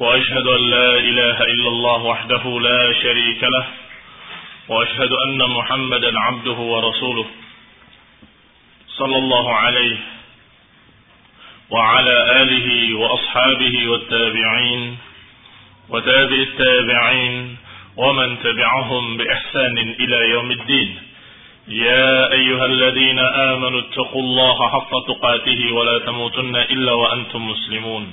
وأشهد أن لا إله إلا الله وحده لا شريك له وأشهد أن محمدا عبده ورسوله صلى الله عليه وعلى آله وأصحابه والتابعين وتابع التابعين ومن تبعهم بإحسان إلى يوم الدين. يا أيها الذين آمنوا اتقوا الله حق تقاته ولا تموتن إلا وأنتم مسلمون.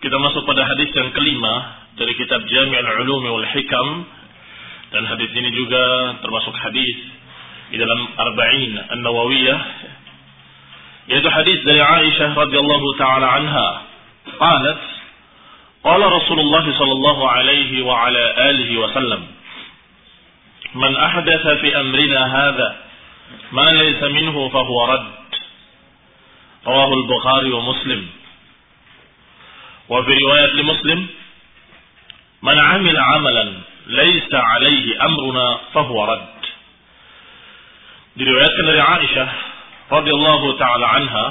Kita masuk pada hadis yang kelima dari kitab Jami' al-Ulum wal Hikam dan hadis ini juga termasuk hadis di dalam Arba'in An-Nawawiyah yaitu hadis dari Aisyah radhiyallahu taala anha qalat qala Rasulullah sallallahu alaihi wa ala alihi wa sallam man ahdatha fi amrina hadha ma laysa minhu fa huwa rad rawahu al-Bukhari wa Muslim وفي رواية لمسلم من عمل عملا ليس عليه أمرنا فهو رد fahuwa rad." Diriwayatkan dari Aisyah radhiyallahu taala anha,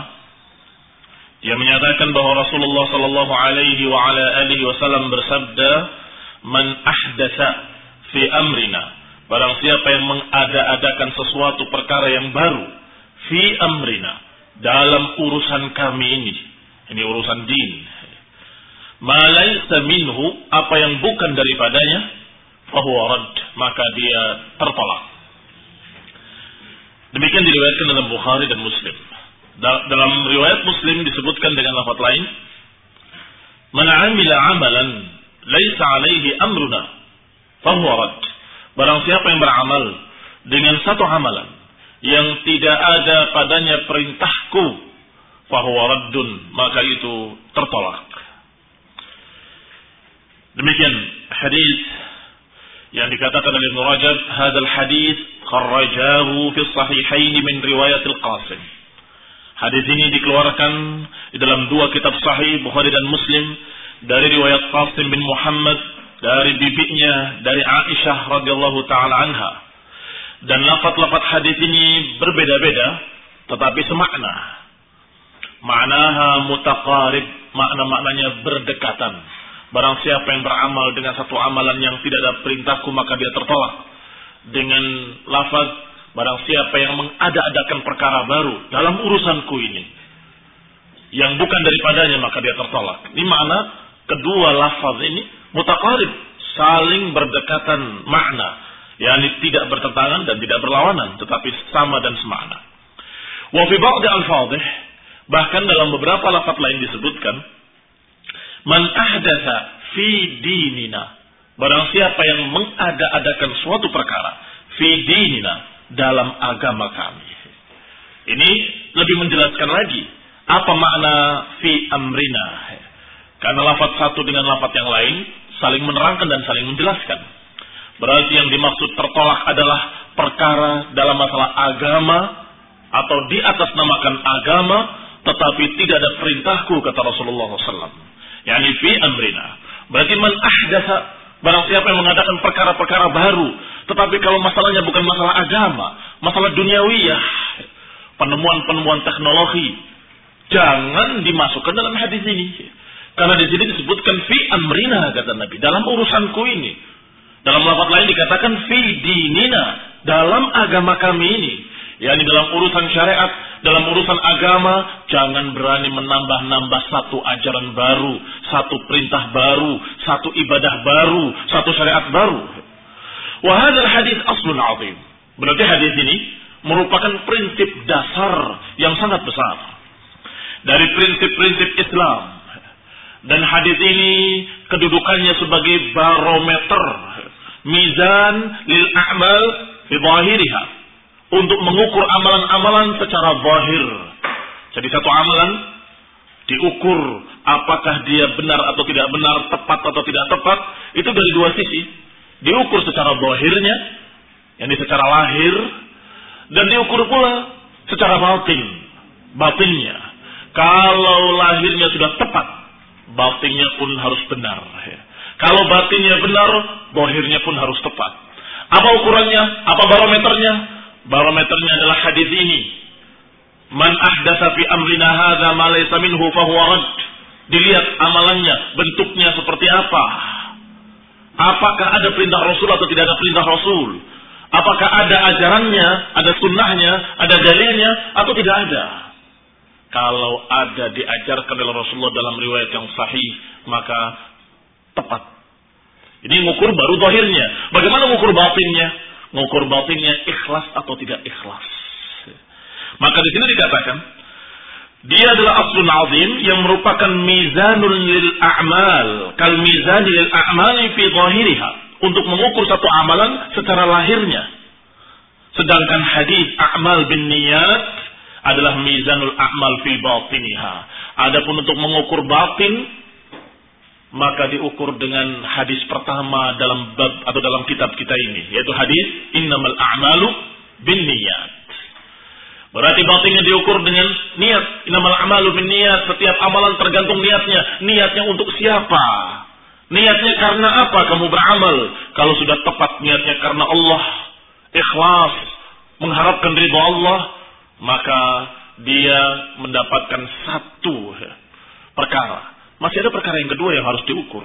dia menyatakan bahwa Rasulullah sallallahu alaihi wa ala alihi wasallam bersabda, "Man ahdatsa fi amrina" Barang siapa yang mengada-adakan sesuatu perkara yang baru fi amrina dalam urusan kami ini, ini urusan din, Malaysa minhu apa yang bukan daripadanya fahuwa rad maka dia tertolak. Demikian diriwayatkan dalam Bukhari dan Muslim. Dalam riwayat Muslim disebutkan dengan lafaz lain, "Man 'amila 'amalan laisa 'alaihi amruna fahuwa rad." Barang siapa yang beramal dengan satu amalan yang tidak ada padanya perintahku fahuwa raddun, maka itu tertolak. Demikian hadis yang dikatakan oleh Ibnu Rajab, hadis kharrajahu fi sahihain min riwayat al-Qasim. Hadis ini dikeluarkan di dalam dua kitab sahih Bukhari dan Muslim dari riwayat Qasim bin Muhammad dari bibinya dari Aisyah radhiyallahu taala anha. Dan lafaz-lafaz hadis ini berbeda-beda tetapi semakna. Maknaha mutaqarib, makna-maknanya berdekatan. Barang siapa yang beramal dengan satu amalan yang tidak ada perintahku maka dia tertolak. Dengan lafaz barang siapa yang mengada-adakan perkara baru dalam urusanku ini. Yang bukan daripadanya maka dia tertolak. Ini makna kedua lafaz ini mutaqarib, saling berdekatan makna. yakni tidak bertentangan dan tidak berlawanan tetapi sama dan semakna. Wa fi ba'd al-fadhih bahkan dalam beberapa lafaz lain disebutkan Man ahdatha fi dinina. Barang siapa yang mengada-adakan suatu perkara fi dinina dalam agama kami. Ini lebih menjelaskan lagi apa makna fi amrina. Karena lafaz satu dengan lafaz yang lain saling menerangkan dan saling menjelaskan. Berarti yang dimaksud tertolak adalah perkara dalam masalah agama atau di atas namakan agama tetapi tidak ada perintahku kata Rasulullah SAW. Yani fi amrina. Berarti man ahdatha barang siapa yang mengadakan perkara-perkara baru Tetapi kalau masalahnya bukan masalah agama, masalah duniawiyah, penemuan-penemuan teknologi, jangan dimasukkan dalam hadis ini. Karena di sini disebutkan fi amrina kata Nabi, dalam urusanku ini. Dalam lafaz lain dikatakan fi dinina, dalam agama kami ini. yakni dalam urusan syariat, dalam urusan agama, jangan berani menambah-nambah satu ajaran baru, satu perintah baru, satu ibadah baru, satu syariat baru. Wahadal hadis aslun azim. Berarti hadis ini merupakan prinsip dasar yang sangat besar. Dari prinsip-prinsip Islam. Dan hadis ini kedudukannya sebagai barometer. Mizan lil a'mal fi zahiriha untuk mengukur amalan-amalan secara zahir. Jadi satu amalan diukur apakah dia benar atau tidak benar, tepat atau tidak tepat, itu dari dua sisi. Diukur secara zahirnya, yakni secara lahir, dan diukur pula secara batin, batinnya. Kalau lahirnya sudah tepat, batinnya pun harus benar. Kalau batinnya benar, zahirnya pun harus tepat. Apa ukurannya? Apa barometernya? Barometernya adalah hadis ini. Man ahdatsa fi amrina hadza ma laysa minhu fahuwa rad. Dilihat amalannya, bentuknya seperti apa. Apakah ada perintah Rasul atau tidak ada perintah Rasul? Apakah ada ajarannya, ada sunnahnya, ada dalilnya, atau tidak ada? Kalau ada diajarkan oleh Rasulullah dalam riwayat yang sahih, maka tepat. Ini mengukur baru zahirnya. Bagaimana mengukur batinnya? Mengukur batinnya ikhlas atau tidak ikhlas. Maka di sini dikatakan, dia adalah aslun azim yang merupakan mizanul lil a'mal. Kal mizan lil a'mali fi zahiriha. Untuk mengukur satu amalan secara lahirnya. Sedangkan hadis a'mal bin niyat adalah mizanul a'mal fi batiniha. Adapun untuk mengukur batin maka diukur dengan hadis pertama dalam bab atau dalam kitab kita ini yaitu hadis innamal a'malu bin niyat berarti batinnya diukur dengan niat. Innamal a'malu bin niyat setiap amalan tergantung niatnya. Niatnya untuk siapa? Niatnya karena apa? Kamu beramal. Kalau sudah tepat niatnya karena Allah ikhlas mengharapkan ridha Allah maka dia mendapatkan satu perkara masih ada perkara yang kedua yang harus diukur.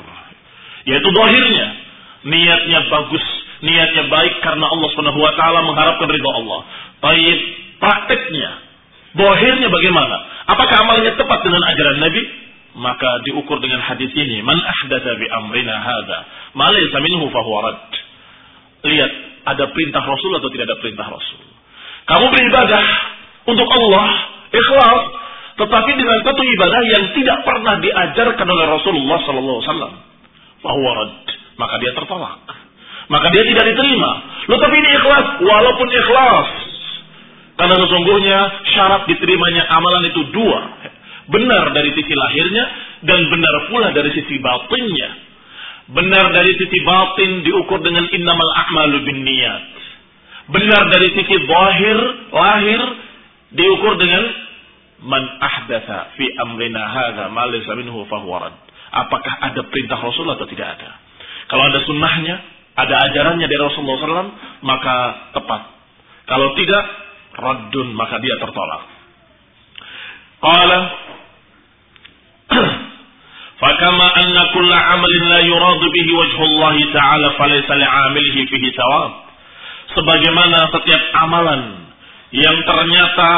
Yaitu dohirnya. Niatnya bagus. Niatnya baik karena Allah ta'ala mengharapkan ridha Allah. Baik prakteknya. Dohirnya bagaimana? Apakah amalnya tepat dengan ajaran Nabi? Maka diukur dengan hadis ini. Man ahdatha bi amrina hadha. Ma laysa minhu fahuwa rad. Lihat, ada perintah Rasul atau tidak ada perintah Rasul. Kamu beribadah untuk Allah, ikhlas, tetapi dengan satu ibadah yang tidak pernah diajarkan oleh Rasulullah sallallahu alaihi wasallam. Maka dia tertolak. Maka dia tidak diterima. Loh tapi ini ikhlas, walaupun ikhlas. Karena sesungguhnya syarat diterimanya amalan itu dua. Benar dari sisi lahirnya dan benar pula dari sisi batinnya. Benar dari sisi batin diukur dengan innamal a'malu bin niyat. Benar dari sisi zahir, lahir diukur dengan man ahdatha fi amrina hadha ma laysa minhu fahuwa rad. Apakah ada perintah Rasul atau tidak ada? Kalau ada sunnahnya, ada ajarannya dari Rasulullah SAW, maka tepat. Kalau tidak, raddun, maka dia tertolak. Qala Fakama anna kulla amalin la yuradu bihi wajhullah ta'ala falaysa li'amilihi fihi thawab. Sebagaimana setiap amalan yang ternyata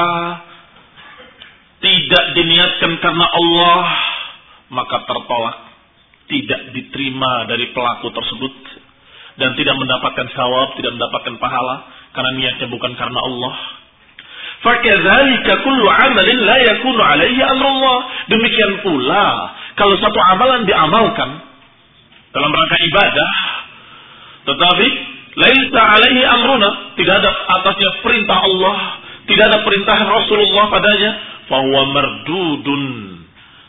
tidak diniatkan karena Allah, maka tertolak. Tidak diterima dari pelaku tersebut. Dan tidak mendapatkan sawab, tidak mendapatkan pahala. Karena niatnya bukan karena Allah. Fakadzalika kullu amalin la yakunu alaihi amrullah. Demikian pula, kalau satu amalan diamalkan dalam rangka ibadah, tetapi laisa alaihi amruna, tidak ada atasnya perintah Allah, tidak ada perintah Rasulullah padanya, fahuwa mardudun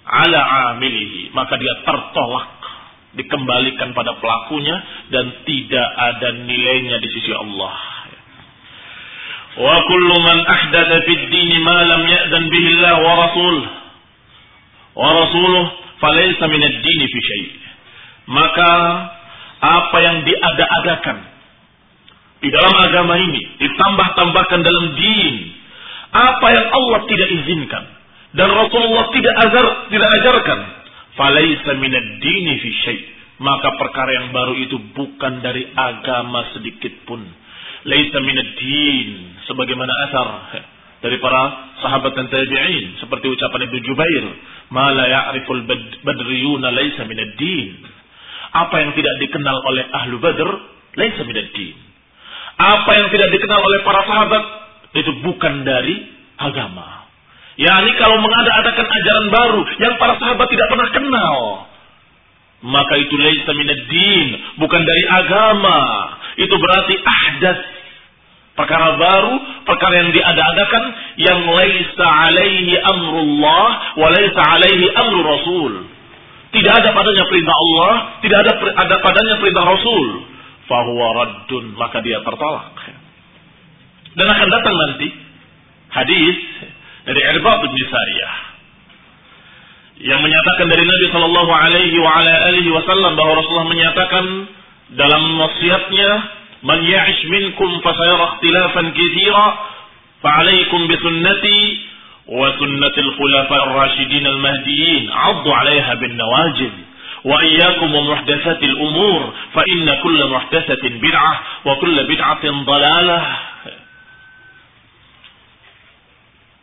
ala amilihi. Maka dia tertolak dikembalikan pada pelakunya dan tidak ada nilainya di sisi Allah. Wa kullu man ahdatha fid din ma lam ya'zan bihi Allah wa rasul. Wa rasuluh falaysa min ad-din fi syai' maka apa yang diada-adakan di dalam agama ini ditambah-tambahkan dalam din apa yang Allah tidak izinkan dan Rasulullah tidak ajar tidak ajarkan falaisa minad dini fi syai. Maka perkara yang baru itu bukan dari agama sedikit pun. Laisa minad din sebagaimana asar dari para sahabat dan tabi'in seperti ucapan Ibnu Jubair ma ya'riful badriyuna laisa minad din. Apa yang tidak dikenal oleh ahlu badr laisa minad din. Apa yang tidak dikenal oleh para sahabat itu bukan dari agama. Yakni kalau mengada-adakan ajaran baru yang para sahabat tidak pernah kenal maka itu laisa din bukan dari agama. Itu berarti ahdas. Perkara baru perkara yang diada-adakan yang laisa alaihi amrullah wa laisa alaihi amru rasul. Tidak ada padanya perintah Allah tidak ada ada padanya perintah rasul. Fahuwa raddun maka dia tertolak dan akan datang nanti hadis dari Irbad bin Sariyah yang menyatakan dari Nabi Shallallahu Alaihi wa ala alihi Wasallam bahwa Rasulullah menyatakan dalam wasiatnya man ya'ish minkum fasayara ikhtilafan katsira fa'alaikum bi sunnati wa sunnati al-khulafa ar-rashidin al-mahdiyyin 'addu 'alayha bin nawajid wa iyyakum wa muhdatsatil umur fa inna kulla muhdatsatin bid'ah wa kulla bid'atin dalalah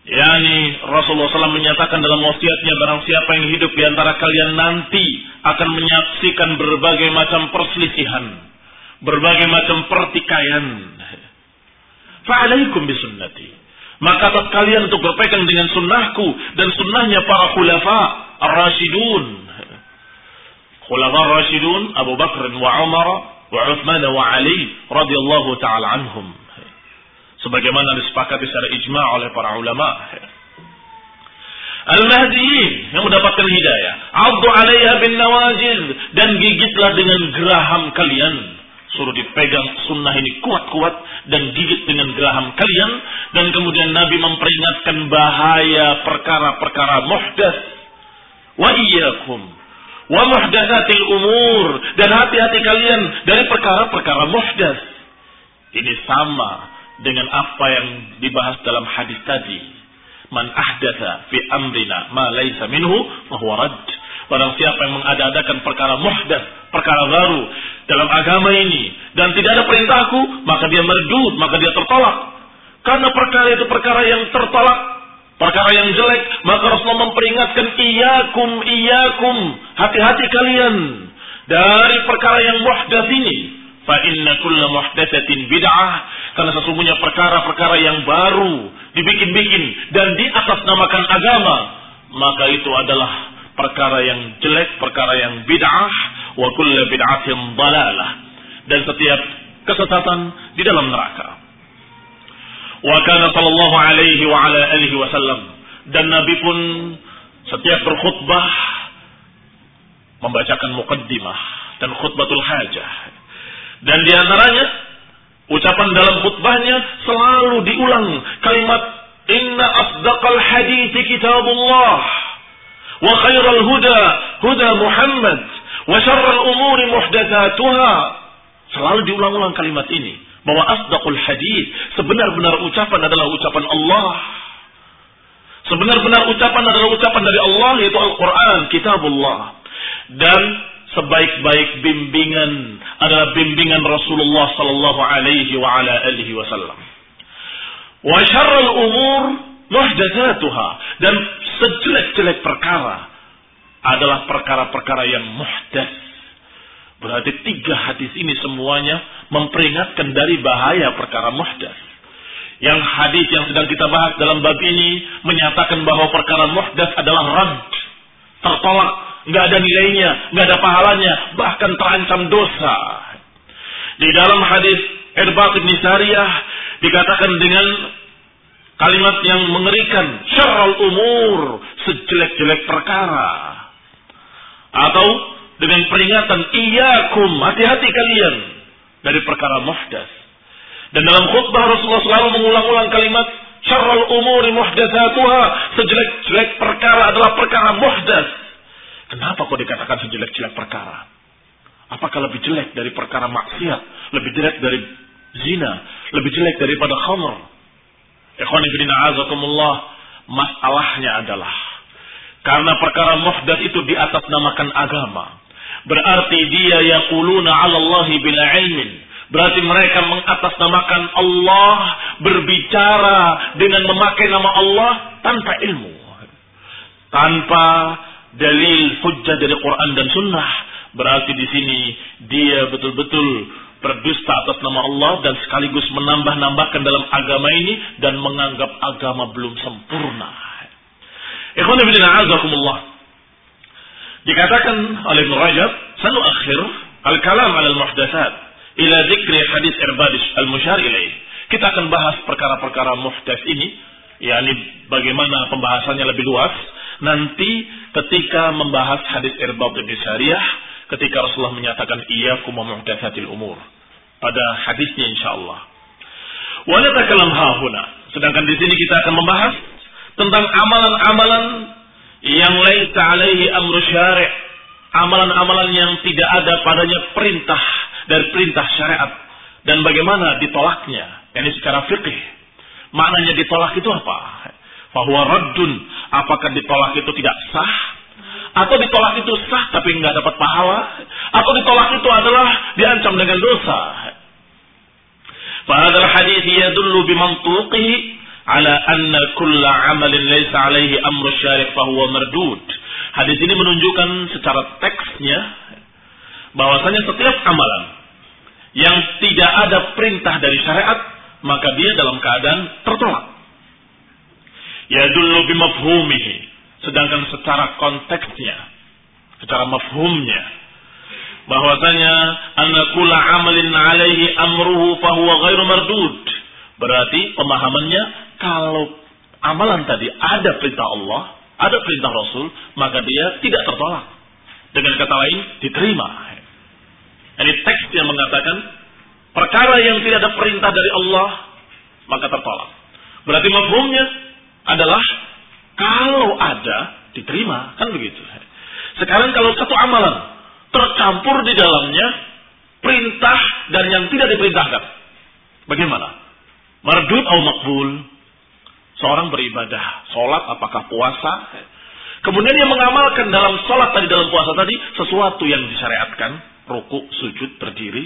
Yani Rasulullah SAW menyatakan dalam wasiatnya barang siapa yang hidup di antara kalian nanti akan menyaksikan berbagai macam perselisihan, berbagai macam pertikaian. Fa'alaikum bisunnati. Maka atas kalian untuk berpegang dengan sunnahku dan sunnahnya para khulafa ar-rasyidun. Khulafa ar-rasyidun Abu Bakr wa Umar wa Uthman wa Ali radhiyallahu taala anhum sebagaimana disepakati secara ijma oleh para ulama. Al-Mahdiyin yang mendapatkan hidayah. Abdu alaiha bin nawajil. Dan gigitlah dengan geraham kalian. Suruh dipegang sunnah ini kuat-kuat. Dan gigit dengan geraham kalian. Dan kemudian Nabi memperingatkan bahaya perkara-perkara muhdas. Wa iyyakum. Wa muhdatsatil umur. Dan hati-hati kalian dari perkara-perkara muhdas. Ini sama dengan apa yang dibahas dalam hadis tadi. Man ahdatha fi amrina ma laysa minhu fahuwa rad. Barang siapa yang mengada-adakan perkara muhdath, perkara baru dalam agama ini dan tidak ada perintahku, maka dia merdud, maka dia tertolak. Karena perkara itu perkara yang tertolak, perkara yang jelek, maka Rasulullah memperingatkan iyakum iyakum, hati-hati kalian dari perkara yang muhdath ini. Fa inna kulla muhdatsatin bid'ah karena sesungguhnya perkara-perkara yang baru dibikin-bikin dan di atas namakan agama, maka itu adalah perkara yang jelek, perkara yang bid'ah, wa kullu bid'atin dalalah. Dan setiap kesesatan di dalam neraka. Wa kana sallallahu alaihi wa ala alihi wasallam dan Nabi pun setiap berkhutbah membacakan mukaddimah dan khutbatul hajah. Dan di antaranya Ucapan dalam khutbahnya selalu diulang kalimat Inna asdaqal hadithi kitabullah wa khairal huda huda Muhammad wa syarral umuri muhdatsatuha. Selalu diulang-ulang kalimat ini bahwa asdaqul hadith sebenar-benar ucapan adalah ucapan Allah. Sebenar-benar ucapan adalah ucapan dari Allah yaitu Al-Qur'an, kitabullah. Dan sebaik-baik bimbingan adalah bimbingan Rasulullah sallallahu alaihi wa ala alihi wasallam. Wa syarrul umur muhdatsatuha dan sejelek-jelek perkara adalah perkara-perkara yang muhdats. Berarti tiga hadis ini semuanya memperingatkan dari bahaya perkara muhdats. Yang hadis yang sedang kita bahas dalam bab ini menyatakan bahwa perkara muhdats adalah rad, tertolak nggak ada nilainya, nggak ada pahalanya, bahkan terancam dosa. Di dalam hadis Irbad bin Sariyah dikatakan dengan kalimat yang mengerikan, syarrul umur, sejelek-jelek perkara. Atau dengan peringatan, iyakum, hati-hati kalian dari perkara muhdas. Dan dalam khutbah Rasulullah selalu mengulang-ulang kalimat syarrul umuri muhdatsatuha, sejelek-jelek perkara adalah perkara muhdas Kenapa kok dikatakan sejelek-jelek perkara? Apakah lebih jelek dari perkara maksiat? Lebih jelek dari zina lebih jelek daripada khamr. Ikhwanifidina azakumullah. Masalahnya adalah karena perkara muhdats itu di atas namakan agama. Berarti dia yaquluna 'ala Allah bila ilmin. Berarti mereka mengatasnamakan Allah berbicara dengan memakai nama Allah tanpa ilmu. Tanpa dalil hujjah dari Quran dan Sunnah. Berarti di sini dia betul-betul berdusta atas nama Allah dan sekaligus menambah-nambahkan dalam agama ini dan menganggap agama belum sempurna. Ikhwan. Dikatakan oleh Ibn Rajab, sanu akhir al-kalam ala al-muhdatsat ila dzikri hadis Irbadis al-musyar ilaih. Kita akan bahas perkara-perkara muhdats ini, yakni bagaimana pembahasannya lebih luas. Nanti ketika membahas hadis Irbad bin Syariah ketika Rasulullah menyatakan iyyakum muhdatsatil umur. Pada hadisnya insyaallah. Wa natakalam hahuna. Sedangkan di sini kita akan membahas tentang amalan-amalan yang laisa alaihi amru syari' amalan-amalan yang tidak ada padanya perintah dari perintah syariat. Dan bagaimana ditolaknya? Ini secara fikih maknanya ditolak itu apa? Bahwa raddun. Apakah ditolak itu tidak sah? Atau ditolak itu sah tapi nggak dapat pahala? Atau ditolak itu adalah diancam dengan dosa? Fahadal hadis yadullu bimantuqihi ala anna kulla amalin laysa alaihi amru syarik fahuwa mardud. Hadis ini menunjukkan secara teksnya bahwasanya setiap amalan yang tidak ada perintah dari syariat maka dia dalam keadaan tertolak. Ya dulu bimafhumihi. Sedangkan secara konteksnya, secara mafhumnya, bahwasanya anna kula amalin alaihi amruhu fahuwa ghairu mardud. Berarti pemahamannya kalau amalan tadi ada perintah Allah, ada perintah Rasul, maka dia tidak tertolak. Dengan kata lain, diterima. Ini teks yang mengatakan perkara yang tidak ada perintah dari Allah, maka tertolak. Berarti mafhumnya adalah kalau ada diterima, kan begitu. Sekarang kalau satu amalan tercampur di dalamnya perintah dan yang tidak diperintahkan. Bagaimana? Mardud atau makbul? Seorang beribadah, sholat apakah puasa? Kemudian dia mengamalkan dalam sholat tadi, dalam puasa tadi, sesuatu yang disyariatkan. Ruku, sujud, berdiri.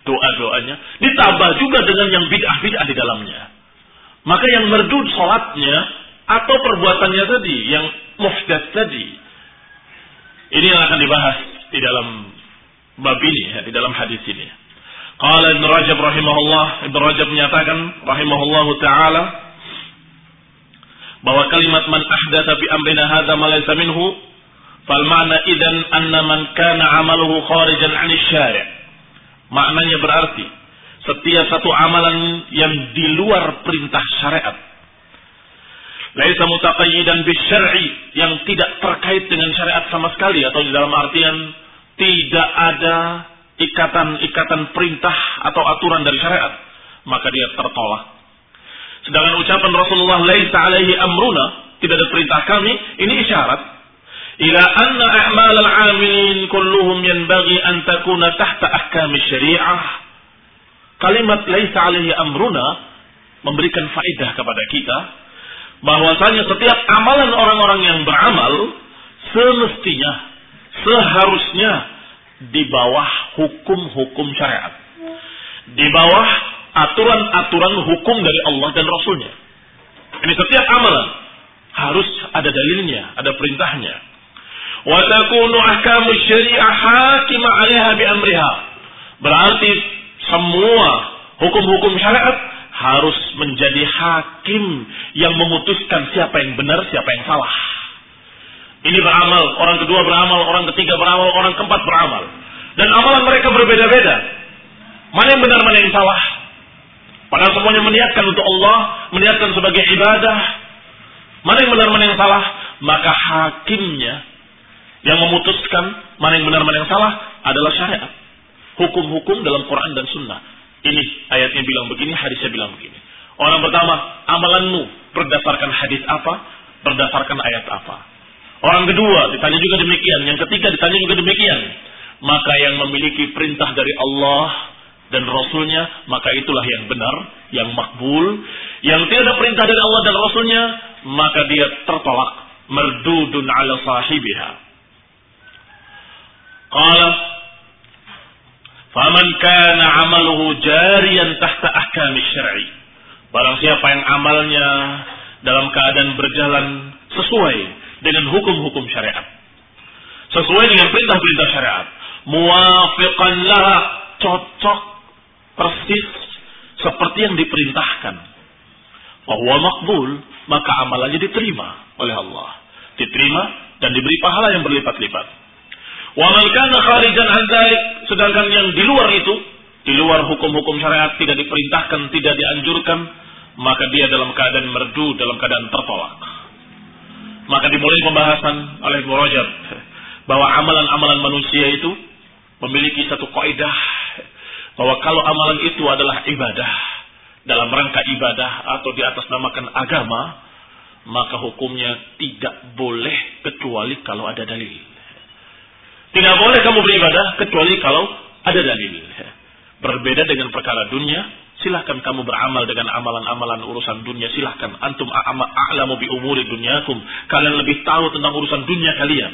Doa-doanya. Ditambah juga dengan yang bid'ah-bid'ah di dalamnya. Maka yang merdud sholatnya, atau perbuatannya tadi, yang mufdad tadi, ini yang akan dibahas di dalam bab ini, ya, di dalam hadis ini. Qala Ibn Rajab rahimahullah, Ibn Rajab menyatakan rahimahullah taala bahwa kalimat man ahdatha fi amrina hadza ma laysa minhu fal ma'na idan anna man kana amaluhu kharijan 'an syari' maknanya berarti setiap satu amalan yang di luar perintah syariat laisa mutaqayyidan bisyar'i yang tidak terkait dengan syariat sama sekali atau di dalam artian tidak ada ikatan-ikatan perintah atau aturan dari syariat maka dia tertolak. Sedangkan ucapan Rasulullah laisa alaihi amruna tidak ada perintah kami ini isyarat ila anna a'mal al-amilin kulluhum yanbaghi an takuna tahta ahkam syariah kalimat laisa alaihi amruna memberikan faedah kepada kita bahwasanya setiap amalan orang-orang yang beramal semestinya seharusnya di bawah hukum-hukum syariat. Di bawah aturan-aturan hukum dari Allah dan Rasulnya. Ini setiap amalan harus ada dalilnya, ada perintahnya. Wa takunu ahkamu syariah hakim 'alaiha bi amriha. Berarti semua hukum-hukum syariat harus menjadi hakim yang memutuskan siapa yang benar, siapa yang salah. Ini beramal, orang kedua beramal, orang ketiga beramal, orang keempat beramal. Dan amalan mereka berbeda-beda. Mana yang benar, mana yang salah. Padahal semuanya meniatkan untuk Allah, meniatkan sebagai ibadah. Mana yang benar, mana yang salah. Maka hakimnya yang memutuskan mana yang benar, mana yang salah adalah syariat. Hukum-hukum dalam Quran dan Sunnah. Ini ayatnya bilang begini, hadisnya bilang begini. Orang pertama, amalanmu berdasarkan hadis apa? Berdasarkan ayat apa? Orang kedua ditanya juga demikian. Yang ketiga ditanya juga demikian. Maka yang memiliki perintah dari Allah dan Rasulnya, maka itulah yang benar, yang makbul. Yang tidak ada perintah dari Allah dan Rasulnya, maka dia tertolak. Merdudun ala sahibiha. Qala, Faman kana amaluhu jariyan tahta ahkam syar'i. Barang siapa yang amalnya dalam keadaan berjalan sesuai dengan hukum-hukum syariat. Sesuai dengan perintah-perintah syariat. Muwafiqan laha cocok persis seperti yang diperintahkan. Bahwa makbul, maka amalannya diterima oleh Allah. Diterima dan diberi pahala yang berlipat-lipat. Wa man kana kharijan an sedangkan yang di luar itu, di luar hukum-hukum syariat tidak diperintahkan, tidak dianjurkan, maka dia dalam keadaan merdu, dalam keadaan tertolak. Maka dimulai pembahasan oleh Ibnu Rajab bahwa amalan-amalan manusia itu memiliki satu kaidah bahwa kalau amalan itu adalah ibadah dalam rangka ibadah atau di atas namakan agama, maka hukumnya tidak boleh kecuali kalau ada dalil. Tidak boleh kamu beribadah kecuali kalau ada dalil. Berbeda dengan perkara dunia, silahkan kamu beramal dengan amalan-amalan urusan dunia. Silahkan antum a'lamu bi umuri dunyakum. Kalian lebih tahu tentang urusan dunia kalian.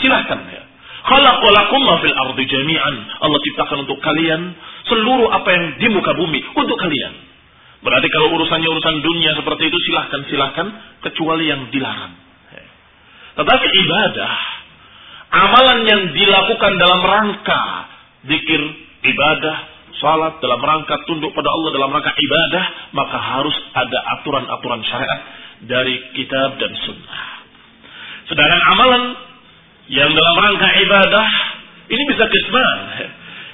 Silahkan ya. Khalaqalakum ma fil ardi jami'an. Allah ciptakan untuk kalian seluruh apa yang di muka bumi untuk kalian. Berarti kalau urusannya urusan dunia seperti itu silahkan silahkan kecuali yang dilarang. Tetapi ibadah, amalan yang dilakukan dalam rangka zikir, ibadah, salat dalam rangka tunduk pada Allah dalam rangka ibadah, maka harus ada aturan-aturan syariat dari kitab dan sunnah. Sedangkan amalan yang dalam rangka ibadah ini bisa kisman.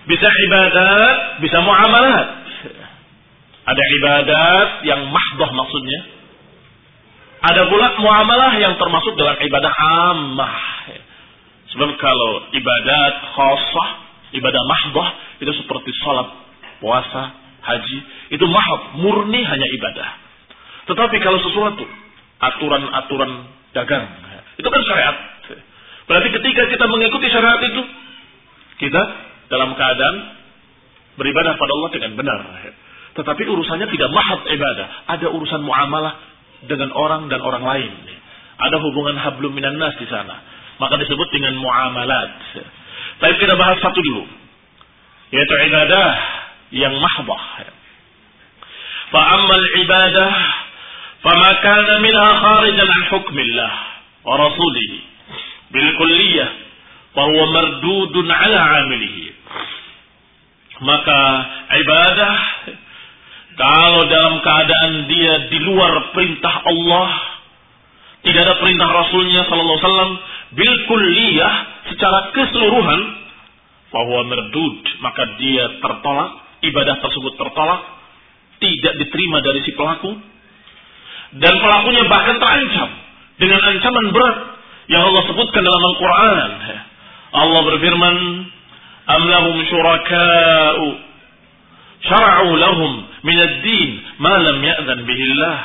Bisa ibadat, bisa muamalat. Ada ibadat yang mahdoh maksudnya. Ada pula muamalah yang termasuk dalam ibadah ammah. Sebab kalau ibadat khosah, ibadah mahdoh, itu seperti salat, puasa, haji. Itu mahdoh, murni hanya ibadah. Tetapi kalau sesuatu, aturan-aturan dagang, itu kan syariat. Berarti ketika kita mengikuti syariat itu, kita dalam keadaan beribadah pada Allah dengan benar. Tetapi urusannya tidak mahat ibadah. Ada urusan muamalah dengan orang dan orang lain. Ada hubungan hablum minan nas di sana. Maka disebut dengan muamalat. Tapi kita bahas satu dulu. Yaitu ibadah yang mahbah. Fa'ammal ibadah fama kana minha kharijan an hukmillah wa rasulihi bil kulliyah bahwa mardudun ala amilihi maka ibadah kalau dalam keadaan dia di luar perintah Allah tidak ada perintah Rasulnya Sallallahu Alaihi Wasallam bil kulliyah secara keseluruhan bahwa merdud maka dia tertolak ibadah tersebut tertolak tidak diterima dari si pelaku dan pelakunya bahkan terancam dengan ancaman berat yang Allah sebutkan dalam Al-Quran. Allah berfirman, Am lahum syuraka'u syara'u lahum min ad-din ma lam ya'zan bihillah.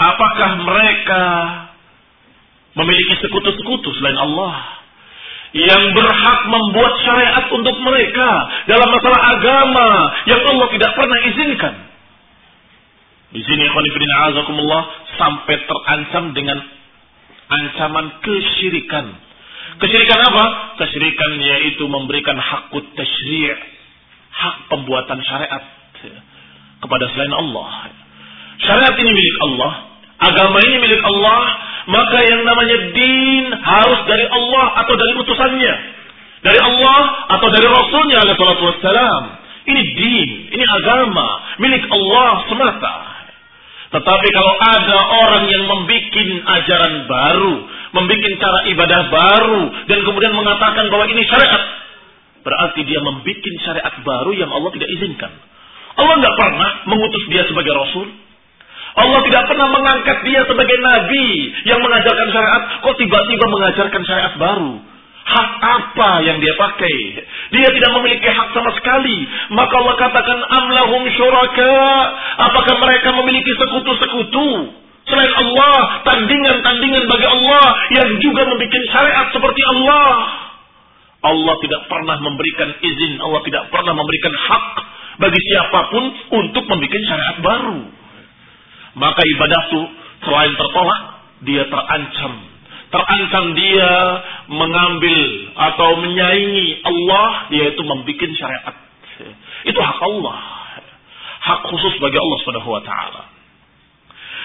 Apakah mereka memiliki sekutu-sekutu selain Allah yang berhak membuat syariat untuk mereka dalam masalah agama yang Allah tidak pernah izinkan? Di sini azakumullah sampai terancam dengan ancaman kesyirikan. Kesyirikan apa? Kesyirikan yaitu memberikan hak tasyri' hak pembuatan syariat kepada selain Allah. Syariat ini milik Allah, agama ini milik Allah, maka yang namanya din harus dari Allah atau dari utusannya. Dari Allah atau dari Rasulnya alaihi wassalam. Ini din, ini agama, milik Allah semata. Tetapi kalau ada orang yang membuat ajaran baru, membuat cara ibadah baru, dan kemudian mengatakan bahwa ini syariat, berarti dia membuat syariat baru yang Allah tidak izinkan. Allah nggak pernah mengutus dia sebagai rasul. Allah tidak pernah mengangkat dia sebagai nabi yang mengajarkan syariat. Kok tiba-tiba mengajarkan syariat baru? Hak apa yang dia pakai? Dia tidak memiliki hak sama sekali. Maka Allah katakan amlahum syuraka. Apakah mereka memiliki sekutu-sekutu? Selain Allah, tandingan-tandingan bagi Allah yang juga membuat syariat seperti Allah. Allah tidak pernah memberikan izin, Allah tidak pernah memberikan hak bagi siapa pun untuk membuat syariat baru. Maka ibadah itu selain tertolak, dia terancam. Terancam dia mengambil atau menyaingi Allah, yaitu membuat syariat. Itu hak Allah. Hak khusus bagi Allah Subhanahu wa taala.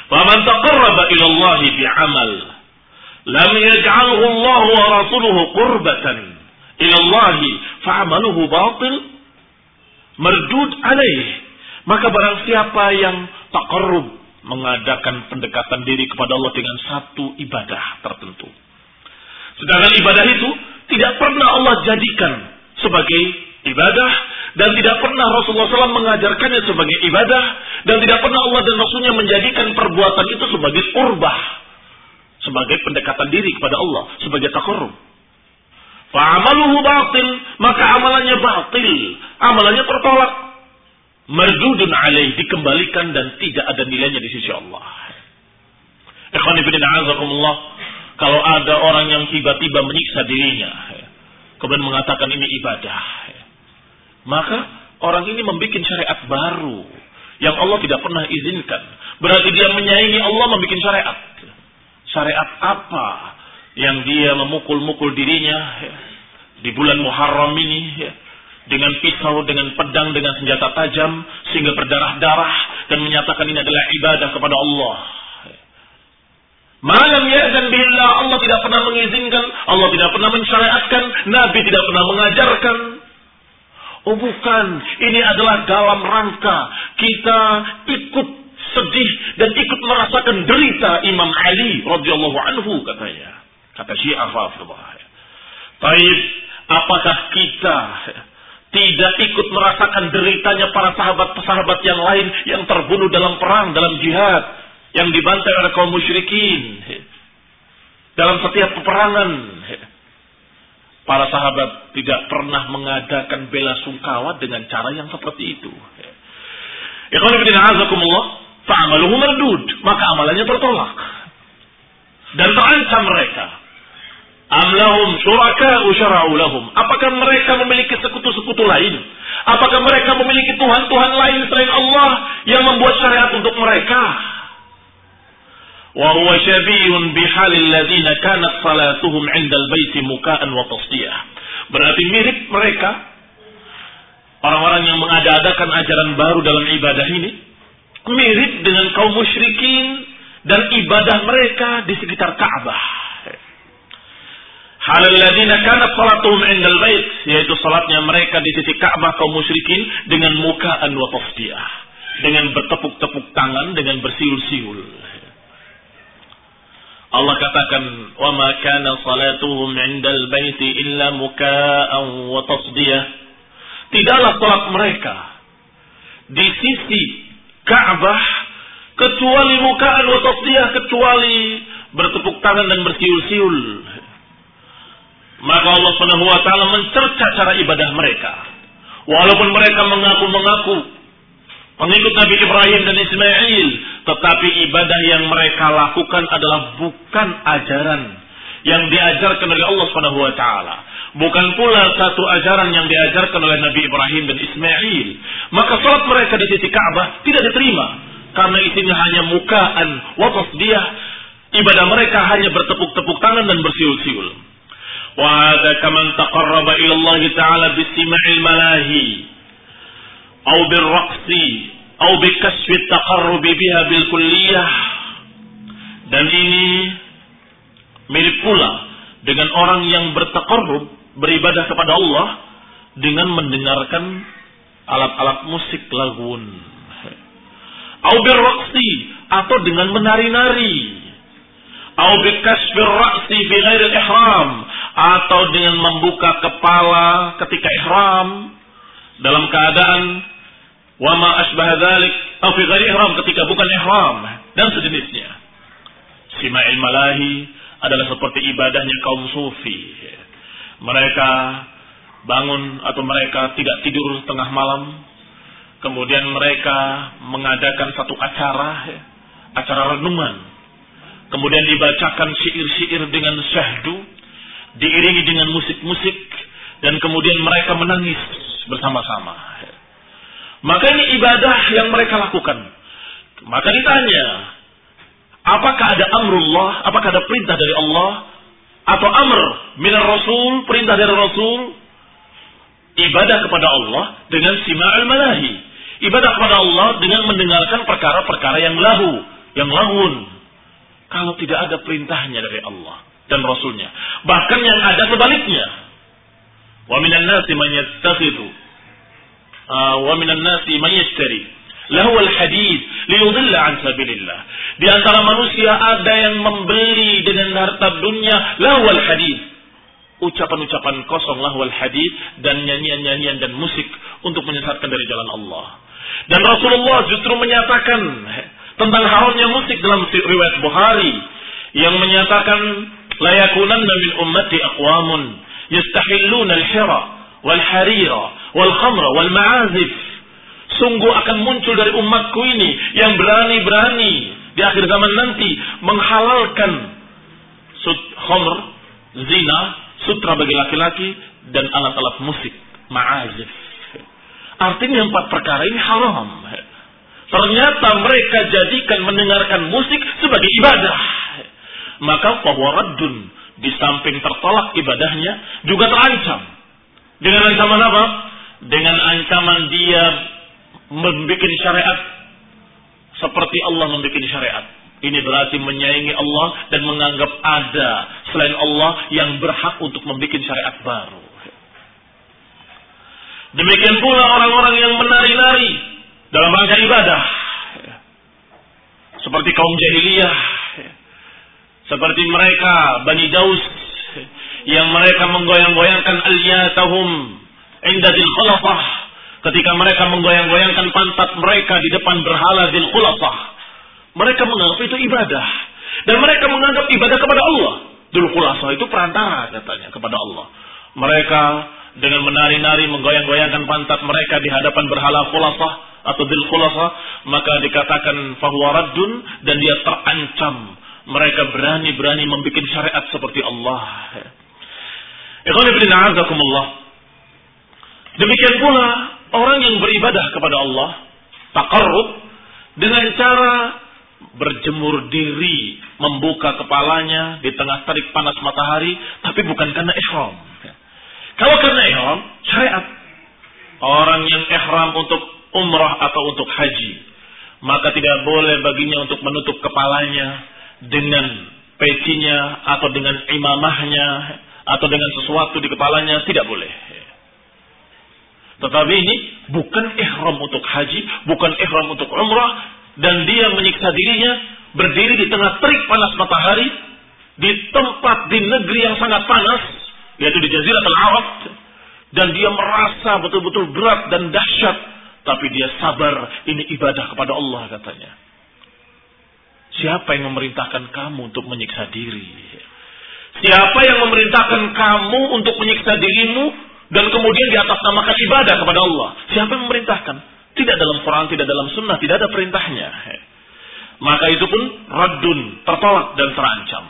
Faman taqarraba ila Allah bi'amal lam yaj'alhu Allah wa rasuluhu qurbatan ila Allah fa'amaluhu batil merdud alaih. Maka barang siapa yang taqarrub mengadakan pendekatan diri kepada Allah dengan satu ibadah tertentu. Sedangkan ibadah itu tidak pernah Allah jadikan sebagai ibadah dan tidak pernah Rasulullah SAW mengajarkannya sebagai ibadah dan tidak pernah Allah dan Rasulnya menjadikan perbuatan itu sebagai urbah sebagai pendekatan diri kepada Allah sebagai takarrum fa'amaluhu batil maka amalannya batil amalannya tertolak merdudun alaih dikembalikan dan tidak ada nilainya di sisi Allah Ikhwan ibn kalau ada orang yang tiba-tiba menyiksa dirinya kemudian mengatakan ini ibadah maka orang ini membuat syariat baru yang Allah tidak pernah izinkan. Berarti dia menyaingi Allah membuat syariat. Syariat apa yang dia memukul-mukul dirinya ya, di bulan Muharram ini dengan pisau, dengan pedang, dengan senjata tajam sehingga berdarah-darah dan menyatakan ini adalah ibadah kepada Allah. Malam ya dan bila Allah tidak pernah mengizinkan, Allah tidak pernah mensyariatkan, Nabi tidak pernah mengajarkan. Oh bukan, ini adalah dalam rangka kita ikut sedih dan ikut merasakan derita Imam Ali radhiyallahu anhu katanya. Kata Syiah Rafidhah. Taib, apakah kita tidak ikut merasakan deritanya para sahabat-sahabat yang lain yang terbunuh dalam perang, dalam jihad, yang dibantai oleh kaum musyrikin dalam setiap peperangan Para sahabat tidak pernah mengadakan bela sungkawa dengan cara yang seperti itu. Maka amalannya tertolak. Dan terancam mereka. Am lahum syuraka lahum. Apakah mereka memiliki sekutu-sekutu lain? Apakah mereka memiliki Tuhan-Tuhan lain selain Allah yang membuat syariat untuk mereka? Wa huwa syabihun bihalil ladhina kanat salatuhum 'indal bayti muka'an wa tasdiyah. Berarti mirip mereka orang-orang yang mengadakan ajaran baru dalam ibadah ini mirip dengan kaum musyrikin dan ibadah mereka di sekitar Ka'bah hal alladziina kanat salatuhum 'indal bait yaitu salatnya mereka di sisi Ka'bah kaum musyrikin dengan mukaan wa dengan bertepuk-tepuk tangan dengan bersiul-siul Allah katakan, "Wa ma kana salatuhum 'indal baiti illa muka'an wa tasdiyah." Tidaklah salat mereka di sisi Ka'bah kecuali muka'an wa tasdiyah kecuali bertepuk tangan dan bersiul-siul. Maka Allah Subhanahu wa taala mencerca cara ibadah mereka. Walaupun mereka mengaku-mengaku Pengikut Nabi Ibrahim dan Ismail. Tetapi ibadah yang mereka lakukan adalah bukan ajaran yang diajarkan oleh Allah Subhanahu wa taala. Bukan pula satu ajaran yang diajarkan oleh Nabi Ibrahim dan Ismail. Maka salat mereka di sisi Ka'bah tidak diterima karena isinya hanya mukaan wa tasdiyah. Ibadah mereka hanya bertepuk-tepuk tangan dan bersiul-siul. Wa hadza kaman taqarraba ila Allah taala bisima'il malahi أو بالرقص أو بكسب التقرب بها بالكلية dan ini mirip pula dengan orang yang bertakarrub beribadah kepada Allah dengan mendengarkan alat-alat musik lagun au birraqsi atau dengan menari-nari au bikasfir ra'si fi ghairi ihram atau dengan membuka kepala ketika ihram dalam keadaan wa ma asbah dzalik atau fi ihram ketika bukan ihram dan sejenisnya. Sima'il malahi adalah seperti ibadahnya kaum sufi. Mereka bangun atau mereka tidak tidur tengah malam. Kemudian mereka mengadakan satu acara, acara renungan. Kemudian dibacakan syair-syair dengan syahdu, diiringi dengan musik-musik, dan kemudian mereka menangis bersama-sama. Maka ini ibadah yang mereka lakukan. Maka ditanya, apakah ada amrullah, apakah ada perintah dari Allah atau amr minar rasul, perintah dari rasul ibadah kepada Allah dengan sima'al malahi. Ibadah kepada Allah dengan mendengarkan perkara-perkara yang lahu, yang lahun. Kalau tidak ada perintahnya dari Allah dan Rasulnya. Bahkan yang ada sebaliknya. Wa minan nasi man yattakhidhu uh, wa minan nasi man yashtari lahu al-hadith liyudilla an sabilillah. Di antara manusia ada yang membeli dengan harta dunia lahu al-hadith ucapan-ucapan kosong lahwal hadis dan nyanyian-nyanyian dan musik untuk menyesatkan dari jalan Allah. Dan Rasulullah justru menyatakan tentang haramnya musik dalam riwayat Bukhari yang menyatakan layakunan min ummati aqwamun yastahilluna al-hira wal harira wal khamra wal ma'azif. Sungguh akan muncul dari umatku ini yang berani-berani di akhir zaman nanti menghalalkan sud khamr, zina, sutra bagi laki-laki dan alat-alat musik, ma'azif. Artinya empat perkara ini haram. Ternyata mereka jadikan mendengarkan musik sebagai ibadah. Maka raddun di samping tertolak ibadahnya juga terancam. Dengan ancaman apa? Dengan ancaman dia membuat syariat seperti Allah membuat syariat. Ini berarti menyayangi Allah dan menganggap ada selain Allah yang berhak untuk membuat syariat baru. Demikian pula orang-orang yang menari-nari dalam rangka ibadah. Seperti kaum jahiliyah. Seperti mereka, Bani Daus. Yang mereka menggoyang-goyangkan aliyatahum inda dil khulafah. Ketika mereka menggoyang-goyangkan pantat mereka di depan berhala dil khulafah mereka menganggap itu ibadah. Dan mereka menganggap ibadah kepada Allah. Dulu kulasa itu perantara katanya kepada Allah. Mereka dengan menari-nari menggoyang-goyangkan pantat mereka di hadapan berhala kulasa atau dil kulasa. Maka dikatakan fahuwa raddun dan dia terancam. Mereka berani-berani membuat syariat seperti Allah. Demikian pula orang yang beribadah kepada Allah. Takarrub dengan cara berjemur diri, membuka kepalanya di tengah terik panas matahari, tapi bukan karena ihram. Kalau karena ihram, syariat. Orang yang ihram untuk umrah atau untuk haji, maka tidak boleh baginya untuk menutup kepalanya dengan pecinya atau dengan imamahnya atau dengan sesuatu di kepalanya, tidak boleh. Tetapi ini bukan ihram untuk haji, bukan ihram untuk umrah, dan dia menyiksa dirinya berdiri di tengah terik panas matahari di tempat di negeri yang sangat panas yaitu di Jaziratul Arab dan dia merasa betul-betul berat dan dahsyat tapi dia sabar ini ibadah kepada Allah katanya siapa yang memerintahkan kamu untuk menyiksa diri siapa yang memerintahkan kamu untuk menyiksa dirimu dan kemudian di atas namakan ibadah kepada Allah siapa yang memerintahkan tidak dalam Quran, tidak dalam sunnah, tidak ada perintahnya. Maka itu pun raddun, tertolak dan terancam.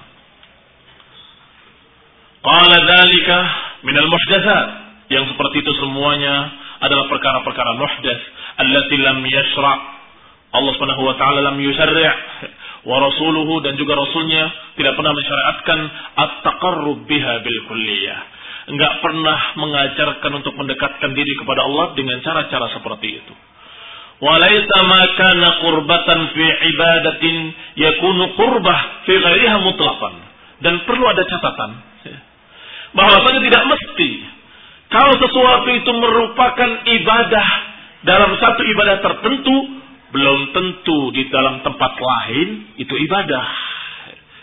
Qala dzalika minal muhdatsat. Yang seperti itu semuanya adalah perkara-perkara muhdas allati lam yashra' Allah Subhanahu wa taala lam yusarri' wa rasuluhu dan juga rasulnya tidak pernah mensyariatkan at-taqarrub biha bil kulliyah. Enggak pernah mengajarkan untuk mendekatkan diri kepada Allah dengan cara-cara seperti itu. Walaysa ma kana qurbatan fi ibadatin yakunu qurbah fi ghairiha mutlaqan. Dan perlu ada catatan bahwasanya tidak mesti kalau sesuatu itu merupakan ibadah dalam satu ibadah tertentu belum tentu di dalam tempat lain itu ibadah.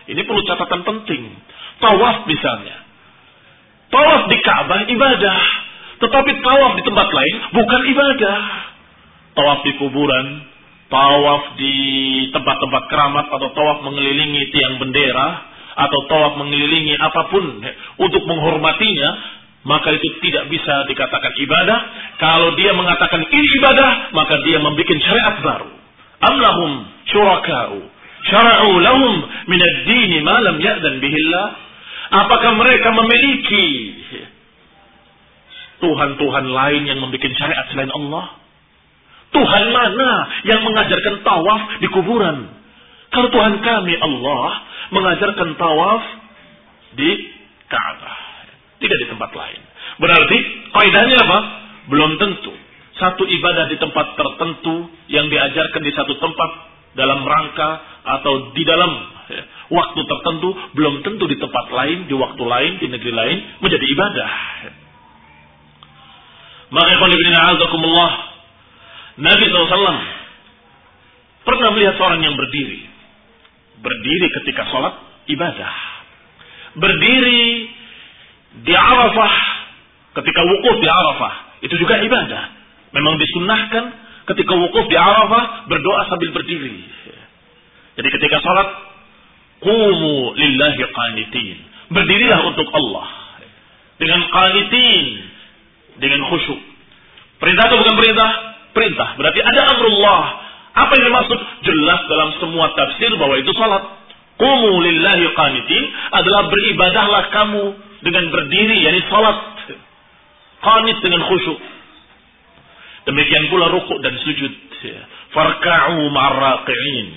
Ini perlu catatan penting. Tawaf misalnya. Tawaf di Ka'bah ibadah. Tetapi tawaf di tempat lain bukan ibadah tawaf di kuburan, tawaf di tempat-tempat keramat atau tawaf mengelilingi tiang bendera atau tawaf mengelilingi apa pun untuk menghormatinya, maka itu tidak bisa dikatakan ibadah. Kalau dia mengatakan ini ibadah, maka dia membuat syariat baru. Amlahum syuraka'u syara'u lahum min ad-din ma lam ya'dan bihillah. Apakah mereka memiliki Tuhan-Tuhan lain yang membuat syariat selain Allah? Tuhan mana yang mengajarkan tawaf di kuburan? Kalau Tuhan kami Allah mengajarkan tawaf di Ka'bah. Tidak di tempat lain. Berarti kaidahnya apa? Belum tentu. Satu ibadah di tempat tertentu yang diajarkan di satu tempat dalam rangka atau di dalam ya, waktu tertentu belum tentu di tempat lain, di waktu lain, di negeri lain menjadi ibadah. Maka azakumullah Nabi SAW pernah melihat seorang yang berdiri. Berdiri ketika sholat ibadah. Berdiri di Arafah ketika wukuf di Arafah. Itu juga ibadah. Memang disunnahkan ketika wukuf di Arafah berdoa sambil berdiri. Jadi ketika sholat, Qumu lillahi qanitin. Berdirilah untuk Allah. Dengan qanitin. Dengan khusyuk. Perintah atau bukan perintah? Perintah. Berarti ada amrullah. Apa yang dimaksud? Jelas dalam semua tafsir bahwa itu salat. Qumu lillahi qanitin adalah beribadahlah kamu dengan berdiri, yakni salat. Qanit dengan khusyuk. Demikian pula rukuk dan sujud. Farka'u ma'arraqi'in.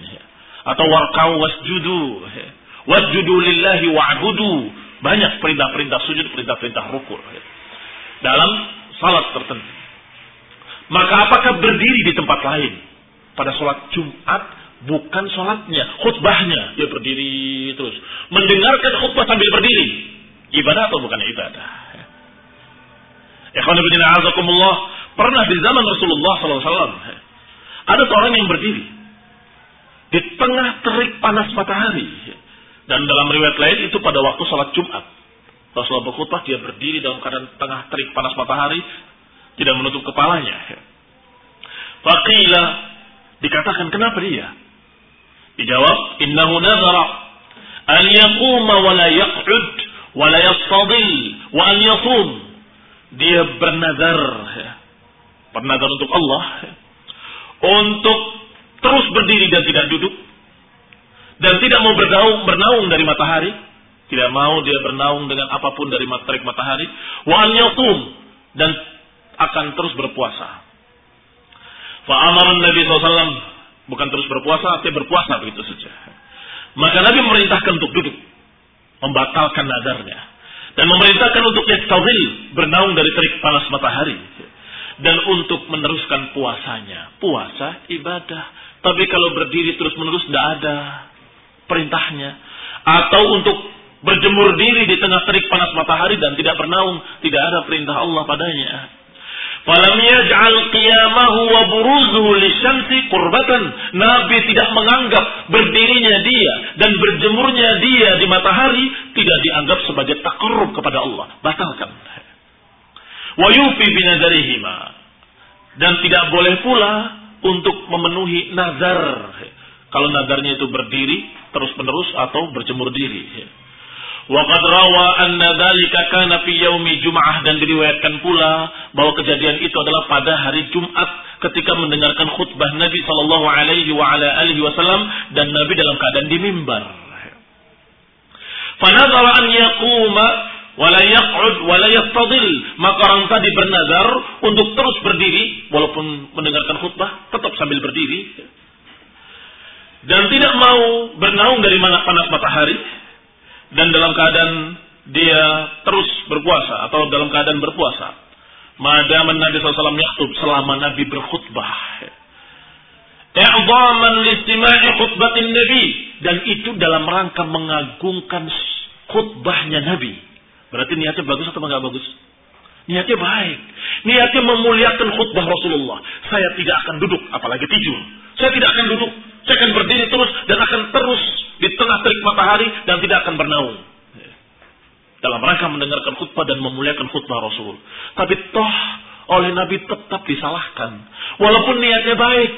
Atau warka'u wasjudu. Wasjudu lillahi wa'budu. Banyak perintah-perintah sujud, perintah-perintah rukuk. Dalam salat tertentu. Maka apakah berdiri di tempat lain? Pada sholat Jumat bukan sholatnya, khutbahnya. Dia berdiri terus. Mendengarkan khutbah sambil berdiri. Ibadah atau bukan ibadah? Ikhwan ibn azakumullah. Pernah di zaman Rasulullah SAW. Ada seorang yang berdiri. Di tengah terik panas matahari. Dan dalam riwayat lain itu pada waktu sholat Jumat. Rasulullah berkhutbah dia berdiri dalam keadaan tengah terik panas matahari tidak menutup kepalanya. Faqila dikatakan kenapa dia? Dijawab, innahu nazara an yaquma wa la yaq'ud wa la yastadil wa an. Dia bernazar. Bernazar untuk Allah. Untuk terus berdiri dan tidak duduk. Dan tidak mau bernaung bernaung dari matahari. Tidak mau dia bernaung dengan apa pun dari terik matahari. Wa an dan akan terus berpuasa. Fa'amaran Nabi SAW bukan terus berpuasa, tapi berpuasa begitu saja. Maka Nabi memerintahkan untuk duduk, membatalkan nadarnya, dan memerintahkan untuk yastazil, bernaung dari terik panas matahari, dan untuk meneruskan puasanya. Puasa ibadah, tapi kalau berdiri terus menerus tidak ada perintahnya, atau untuk berjemur diri di tengah terik panas matahari dan tidak bernaung, tidak ada perintah Allah padanya. Falam yaj'al qiyamahu wa buruzuhu lisyamsi qurbatan. Nabi tidak menganggap berdirinya dia dan berjemurnya dia di matahari tidak dianggap sebagai takarrub kepada Allah. Batalkan. Wa yufi binazarihima. Dan tidak boleh pula untuk memenuhi nazar. Kalau nazarnya itu berdiri terus menerus atau berjemur diri. Waqad rawa anna dzalika kana fi yaumi Jum'ah dan diriwayatkan pula bahwa kejadian itu adalah pada hari Jumat ketika mendengarkan khutbah Nabi sallallahu alaihi wa ala alihi wasallam dan Nabi dalam keadaan di mimbar. Fanazara an yaquma wala yaq'ud wala yastadil. Maka orang tadi bernazar untuk terus berdiri walaupun mendengarkan khutbah tetap sambil berdiri. Dan tidak mau bernaung dari mana panas matahari dan dalam keadaan dia terus berpuasa atau dalam keadaan berpuasa. Madaman Nabi SAW yaktub selama Nabi berkhutbah. I'zaman listima'i khutbatin Nabi. Dan itu dalam rangka mengagungkan khutbahnya Nabi. Berarti niatnya bagus atau enggak bagus? Niatnya baik. Niatnya memuliakan khutbah Rasulullah. Saya tidak akan duduk, apalagi tidur. Saya tidak akan duduk. Saya akan berdiri terus dan akan terus di tengah terik matahari dan tidak akan bernaung. Dalam rangka mendengarkan khutbah dan memuliakan khutbah Rasul. Tapi toh oleh Nabi tetap disalahkan. Walaupun niatnya baik.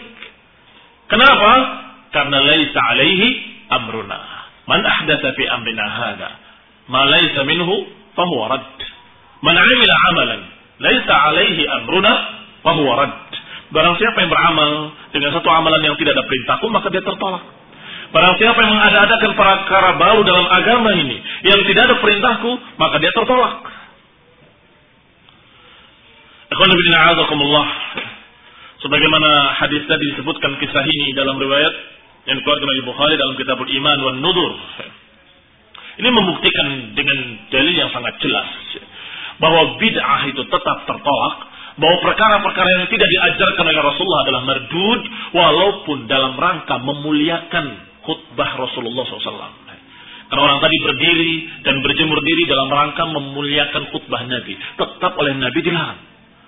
Kenapa? Karena laisa alaihi amruna. Man ahdatha fi amrina hada. Ma laisa minhu fahuwa rad. Man amila amalan. Laisa alaihi amruna fahuwa rad. Barang siapa yang beramal dengan satu amalan yang tidak ada perintahku, maka dia tertolak. Barang siapa yang mengada-adakan perkara baru dalam agama ini yang tidak ada perintahku, maka dia tertolak. Sebagaimana hadis tadi disebutkan kisah ini dalam riwayat yang dikeluarkan oleh Bukhari dalam Kitabul Iman wan Nudur. Ini membuktikan dengan dalil yang sangat jelas bahwa bid'ah itu tetap tertolak, bahwa perkara-perkara yang tidak diajarkan oleh Rasulullah adalah merdud walaupun dalam rangka memuliakan khutbah Rasulullah SAW. Karena orang tadi berdiri dan berjemur diri dalam rangka memuliakan khutbah Nabi. Tetap oleh Nabi dilarang.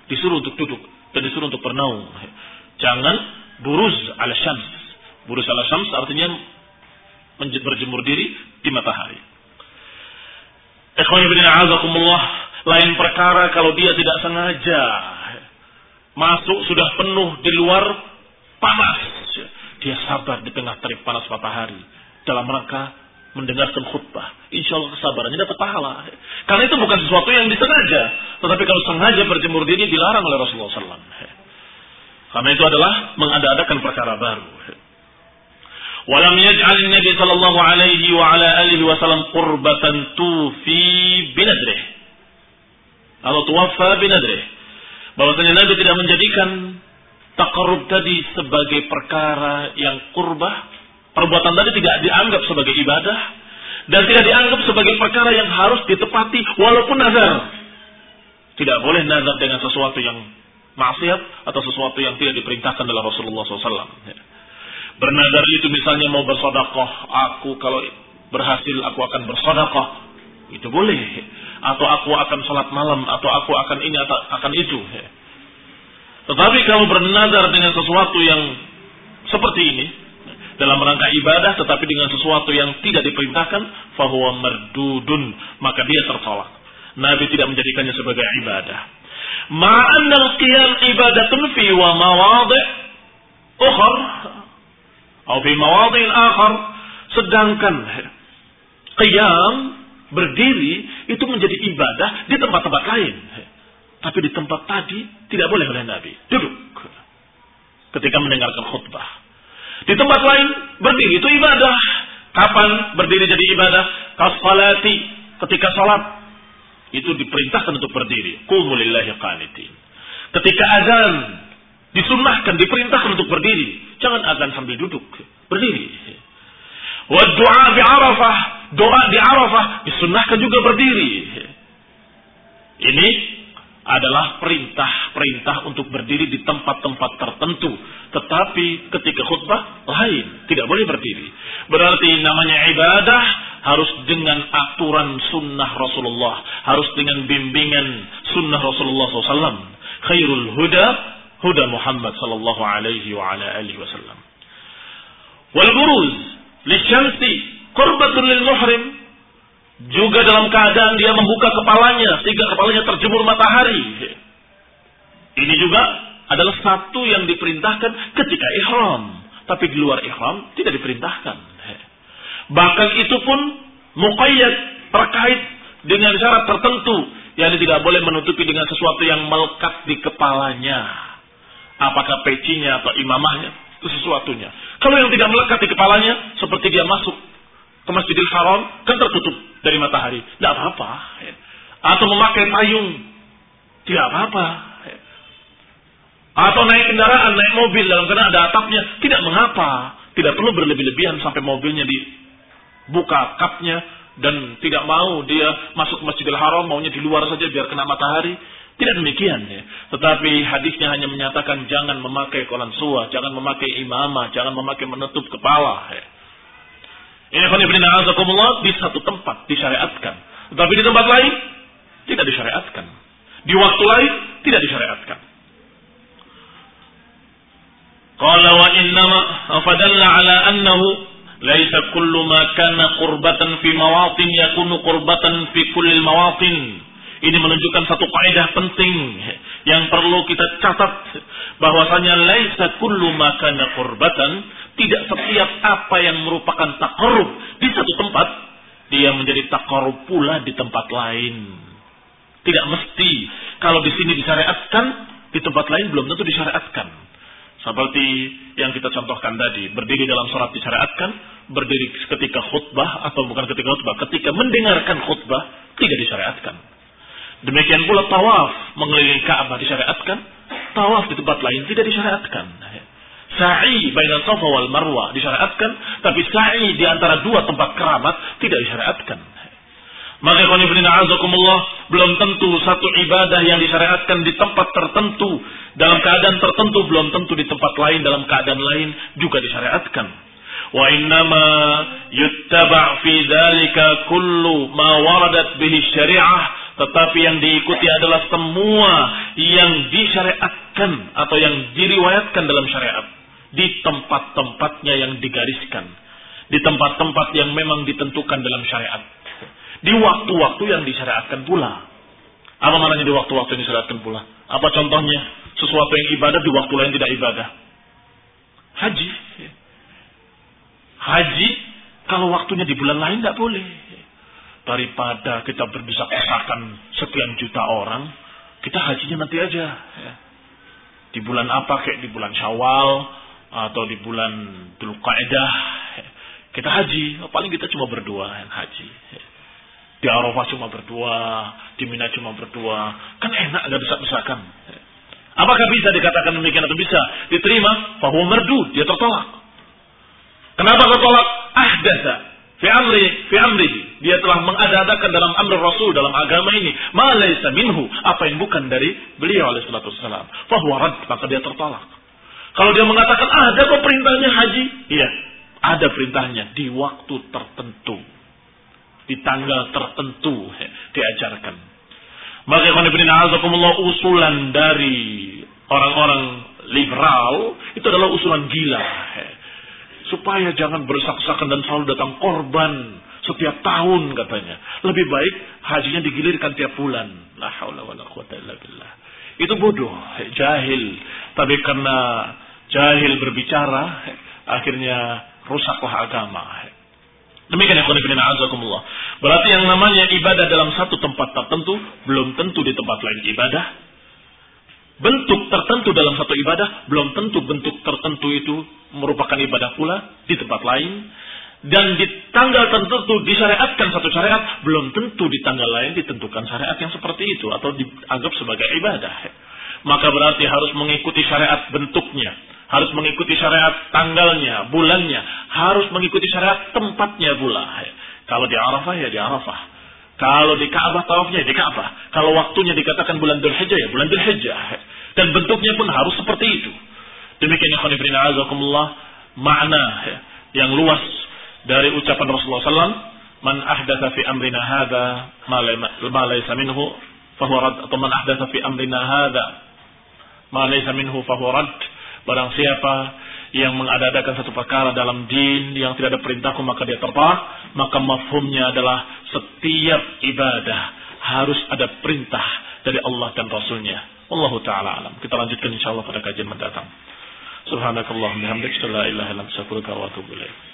Disuruh untuk duduk dan disuruh untuk bernaung. Jangan buruz ala syams. Buruz ala syams artinya berjemur diri di matahari. Ikhwan ibn a'azakumullah. Lain perkara kalau dia tidak sengaja masuk sudah penuh di luar panas. Dia sabar di tengah terik panas matahari dalam rangka mendengarkan khutbah. Insya Allah kesabarannya dapat pahala. Karena itu bukan sesuatu yang disengaja. Tetapi kalau sengaja berjemur diri dilarang oleh Rasulullah SAW. Karena itu adalah mengada-adakan perkara baru. Walam yaj'al Nabi sallallahu alaihi wa ala alihi wasallam qurbatan tufi binadrih. Atau tuwaffa binadrih. Bahwasanya Nabi tidak menjadikan takarub tadi sebagai perkara yang kurbah Perbuatan tadi tidak dianggap sebagai ibadah dan tidak dianggap sebagai perkara yang harus ditepati walaupun nazar. Tidak boleh nazar dengan sesuatu yang maksiat atau sesuatu yang tidak diperintahkan dalam Rasulullah SAW. Bernazar itu misalnya mau bersodakoh, aku kalau berhasil aku akan bersodakoh, itu boleh. Atau aku akan sholat malam, atau aku akan ini atau akan itu. Tetapi kalau bernazar dengan sesuatu yang seperti ini, dalam rangka ibadah tetapi dengan sesuatu yang tidak diperintahkan fahuwa merdudun maka dia tertolak. Nabi tidak menjadikannya sebagai ibadah. Ma'annal qiyam ibadatun fi wa mawadhi' ukhar atau fi mawadhi' akhar. Sedangkan qiyam berdiri itu menjadi ibadah di tempat-tempat lain tapi di tempat tadi tidak boleh oleh Nabi duduk ketika mendengarkan khutbah di tempat lain berdiri itu ibadah. Kapan berdiri jadi ibadah? Kasalati ketika salat itu diperintahkan untuk berdiri. Qumulillahi qanitin. Ketika azan disunnahkan, diperintahkan untuk berdiri. Jangan azan sambil duduk, berdiri. Wa doa di Arafah, doa di Arafah disunnahkan juga berdiri. Ini adalah perintah-perintah untuk berdiri di tempat-tempat tertentu. Tetapi ketika khutbah lain, tidak boleh berdiri. Berarti namanya ibadah harus dengan aturan sunnah Rasulullah. Harus dengan bimbingan sunnah Rasulullah SAW. Khairul huda, huda Muhammad sallallahu alaihi wa ala wasallam. Wal buruz, lisyamsi, qurbatun lil muhrim, juga dalam keadaan dia membuka kepalanya sehingga kepalanya terjemur matahari. Ini juga adalah satu yang diperintahkan ketika ihram, tapi di luar ihram tidak diperintahkan. Bahkan itu pun muqayyad terkait dengan syarat tertentu yang tidak boleh menutupi dengan sesuatu yang melekat di kepalanya. Apakah pecinya atau imamahnya itu sesuatunya. Kalau yang tidak melekat di kepalanya seperti dia masuk ke Masjidil Haram kan tertutup dari matahari. Tidak apa-apa. Atau memakai payung. Tidak apa-apa. Atau naik kendaraan, naik mobil dalam keadaan ada atapnya. Tidak mengapa. Tidak perlu berlebih-lebihan sampai mobilnya dibuka kapnya dan tidak mau dia masuk Masjidil Haram maunya di luar saja biar kena matahari. Tidak demikian ya. Tetapi hadisnya hanya menyatakan jangan memakai kolan suah, jangan memakai imamah, jangan memakai menutup kepala. Ya. Di satu tempat disyariatkan. Tetapi di tempat lain tidak disyariatkan. Di waktu lain tidak disyariatkan. Qala wa innama fadalla ala annahu laisa kullu ma kana qurbatan fi mawatin yakunu qurbatan fi kulli mawatin. Ini menunjukkan satu kaidah penting yang perlu kita catat bahwasanya laisa kullu ma kana qurbatan tidak setiap apa yang merupakan takarub di satu tempat, dia menjadi takarub pula di tempat lain. Tidak mesti. Kalau di sini disyariatkan, di tempat lain belum tentu disyariatkan. Seperti yang kita contohkan tadi, berdiri dalam sholat disyariatkan, berdiri ketika khutbah atau bukan ketika khutbah, ketika mendengarkan khutbah tidak disyariatkan. Demikian pula tawaf mengelilingi Ka'bah disyariatkan, tawaf di tempat lain tidak disyariatkan. Sa'i baina Safa wal Marwa disyariatkan, tapi sa'i di antara dua tempat keramat tidak disyariatkan. Maka qanifidina azakumullah belum tentu satu ibadah yang disyariatkan di tempat tertentu dalam keadaan tertentu belum tentu di tempat lain dalam keadaan lain juga disyariatkan. Wa innama yuttaba' fi dzalika kullu ma waradat bihi syariah tetapi yang diikuti adalah semua yang disyariatkan atau yang diriwayatkan dalam syariat di tempat-tempatnya yang digariskan, di tempat-tempat yang memang ditentukan dalam syariat. Di waktu-waktu yang disyariatkan pula. Apa maknanya di waktu-waktu yang disyariatkan pula? Apa contohnya? Sesuatu yang ibadah di waktu lain tidak ibadah. Haji. Haji kalau waktunya di bulan lain tidak boleh. Daripada kita berdesak-desakan sekian juta orang, kita hajinya nanti aja. Di bulan apa kayak di bulan Syawal atau di bulan Dzulqa'dah kita haji, paling kita cuma berdua yang haji. Di Arafah cuma berdua, di Mina cuma berdua. Kan enak gak bisa desakan Apakah bisa dikatakan demikian atau bisa diterima? Bahwa merdu, dia tertolak. Kenapa tertolak? Ahdasa fi amri fi amri. Dia telah mengadakan dalam amr rasul dalam agama ini. Ma laysa minhu. Apa yang bukan dari beliau alaihi salatu wasalam fahuwa rad maka dia tertolak. Kalau dia mengatakan ah, ada kok perintahnya haji? Iya. Ada perintahnya di waktu tertentu. Di tanggal tertentu diajarkan. Maka azakumullah usulan dari orang-orang liberal itu adalah usulan gila. Supaya jangan bersak-sakan dan selalu datang korban setiap tahun katanya. Lebih baik hajinya digilirkan tiap bulan. Itu bodoh, jahil. Tapi karena jahil berbicara, akhirnya rusaklah agama. Demikian khonibin azakumullah. Berarti yang namanya ibadah dalam satu tempat tertentu belum tentu di tempat lain ibadah. Bentuk tertentu dalam satu ibadah belum tentu bentuk tertentu itu merupakan ibadah pula di tempat lain. Dan di tanggal tertentu disyariatkan satu syariat, belum tentu di tanggal lain ditentukan syariat yang seperti itu atau dianggap sebagai ibadah. Maka berarti harus mengikuti syariat bentuknya, harus mengikuti syariat tanggalnya, bulannya, harus mengikuti syariat tempatnya pula. Kalau di Arafah ya di Arafah. Kalau di Ka'bah tawafnya ya di Ka'bah. Kalau waktunya dikatakan bulan Dzulhijjah ya bulan Dzulhijjah. Dan bentuknya pun harus seperti itu. Demikian ya khonifrina azakumullah makna yang luas dari ucapan Rasulullah SAW. Man ahdatha fi amrina hadha ma laysa minhu fahuwa rad. Atau man ahdatha fi amrina hadha ma laysa minhu fahuwa rad Barang siapa yang mengadakan satu perkara dalam din yang tidak ada perintahku maka dia tertolak, maka mafhumnya adalah setiap ibadah harus ada perintah dari Allah dan Rasulnya. Allah Ta'ala alam. Kita lanjutkan insyaAllah pada kajian mendatang. Subhanakallahumma hamdika la ilaha illa anta.